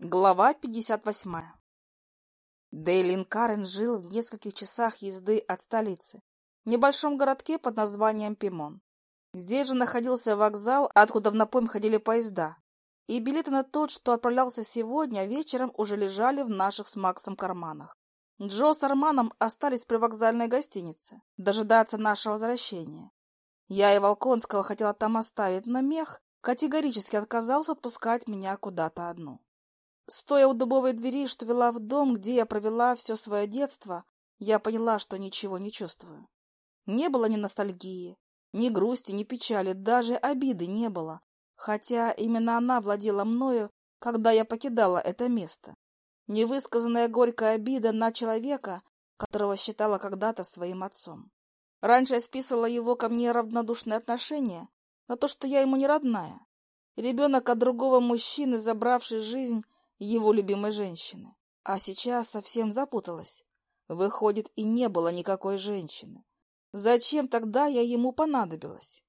Глава 58. Дейлин Карен жил в нескольких часах езды от столицы, в небольшом городке под названием Пимон. Здесь же находился вокзал, откуда в напойм ходили поезда, и билеты на тот, что отправлялся сегодня, вечером уже лежали в наших с Максом карманах. Джо с Арманом остались при вокзальной гостинице, дожидаться нашего возвращения. Я и Волконского хотела там оставить, но мех категорически отказался отпускать меня куда-то одну. Стоя у дубовой двери, что вела в дом, где я провела все свое детство, я поняла, что ничего не чувствую. Не было ни ностальгии, ни грусти, ни печали, даже обиды не было, хотя именно она владела мною, когда я покидала это место. Невысказанная горькая обида на человека, которого считала когда-то своим отцом. Раньше я списывала его ко мне равнодушное отношение на то, что я ему не родная. Ребенок от другого мужчины, забравший жизнь его любимой женщины. А сейчас совсем запуталась. Выходит, и не было никакой женщины. Зачем тогда я ему понадобилась?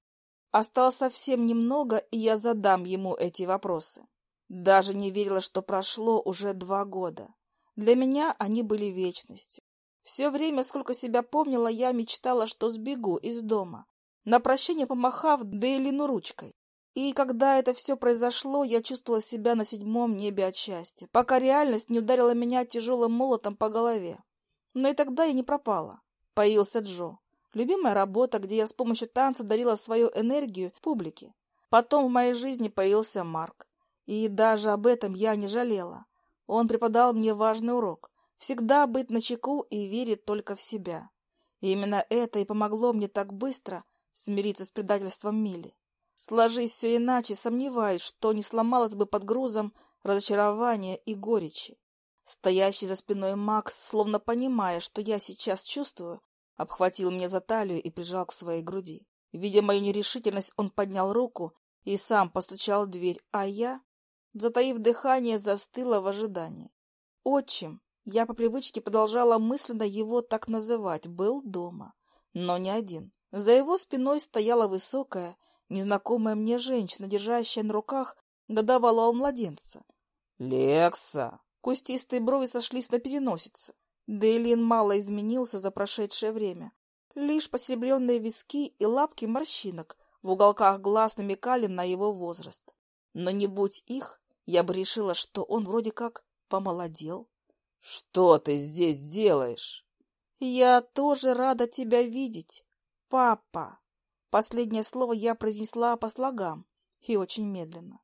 Осталось совсем немного, и я задам ему эти вопросы. Даже не верила, что прошло уже два года. Для меня они были вечностью. Все время, сколько себя помнила, я мечтала, что сбегу из дома, на прощение помахав Дейлину ручкой. И когда это все произошло, я чувствовала себя на седьмом небе от счастья, пока реальность не ударила меня тяжелым молотом по голове. Но и тогда я не пропала. Появился Джо. Любимая работа, где я с помощью танца дарила свою энергию публике. Потом в моей жизни появился Марк. И даже об этом я не жалела. Он преподал мне важный урок. Всегда быть начеку и верить только в себя. И именно это и помогло мне так быстро смириться с предательством Мили. Сложись все иначе, сомневаюсь, что не сломалась бы под грузом разочарования и горечи. Стоящий за спиной Макс, словно понимая, что я сейчас чувствую, обхватил меня за талию и прижал к своей груди. Видя мою нерешительность, он поднял руку и сам постучал в дверь, а я, затаив дыхание, застыла в ожидании. Отчим, я по привычке продолжала мысленно его так называть, был дома, но не один. За его спиной стояла высокая, незнакомая мне женщина, держащая на руках годовалого младенца. «Лекса!» Кустистые брови сошлись на переносице. Дейлин мало изменился за прошедшее время. Лишь посеребренные виски и лапки морщинок в уголках глаз намекали на его возраст. Но не будь их, я бы решила, что он вроде как помолодел. — Что ты здесь делаешь? — Я тоже рада тебя видеть, папа. Последнее слово я произнесла по слогам и очень медленно.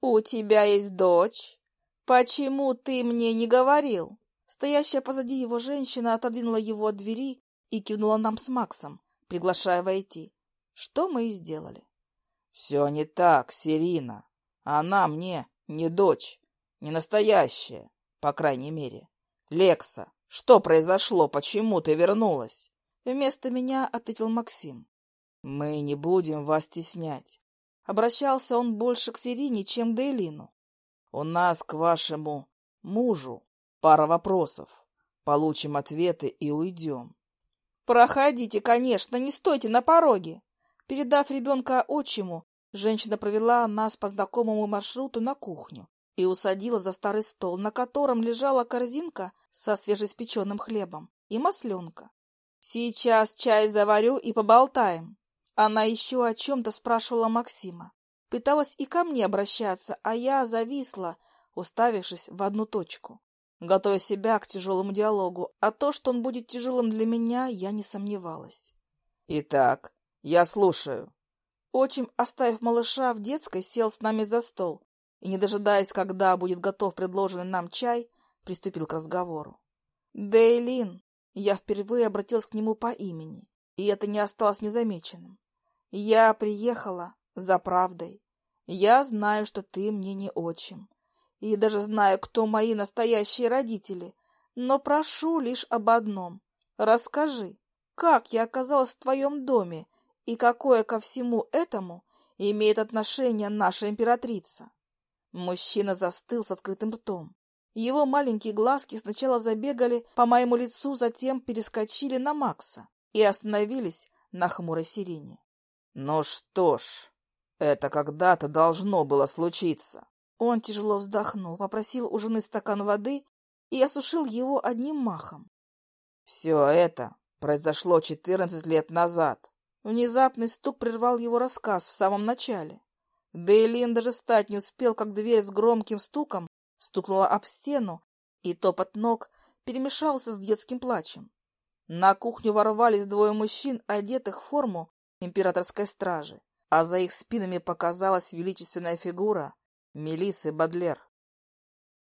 «У тебя есть дочь? Почему ты мне не говорил?» Стоящая позади его женщина отодвинула его от двери и кивнула нам с Максом, приглашая войти. Что мы и сделали. «Все не так, Сирина. Она мне не дочь, не настоящая, по крайней мере. Лекса, что произошло? Почему ты вернулась?» Вместо меня ответил Максим. «Мы не будем вас стеснять». Обращался он больше к Сирине, чем к Дейлину. «У нас к вашему мужу пара вопросов. Получим ответы и уйдем». «Проходите, конечно, не стойте на пороге». Передав ребенка отчиму, женщина провела нас по знакомому маршруту на кухню и усадила за старый стол, на котором лежала корзинка со свежеиспеченным хлебом и масленка. «Сейчас чай заварю и поболтаем». Она еще о чем-то спрашивала Максима. Пыталась и ко мне обращаться, а я зависла, уставившись в одну точку, готовя себя к тяжелому диалогу, а то, что он будет тяжелым для меня, я не сомневалась. «Итак, я слушаю». Отчим, оставив малыша в детской, сел с нами за стол и, не дожидаясь, когда будет готов предложенный нам чай, приступил к разговору. «Дейлин!» Я впервые обратилась к нему по имени, и это не осталось незамеченным. Я приехала за правдой. Я знаю, что ты мне не отчим. И даже знаю, кто мои настоящие родители. Но прошу лишь об одном. Расскажи, как я оказалась в твоем доме и какое ко всему этому имеет отношение наша императрица? Мужчина застыл с открытым ртом. Его маленькие глазки сначала забегали по моему лицу, затем перескочили на Макса и остановились на хмурой сирене. Ну что ж, это когда-то должно было случиться. Он тяжело вздохнул, попросил у жены стакан воды и осушил его одним махом. Все это произошло четырнадцать лет назад. Внезапный стук прервал его рассказ в самом начале. Дейлин даже встать не успел, как дверь с громким стуком стукнула об стену, и топот ног перемешался с детским плачем. На кухню ворвались двое мужчин, одетых в форму императорской стражи, а за их спинами показалась величественная фигура Мелисы Бадлер.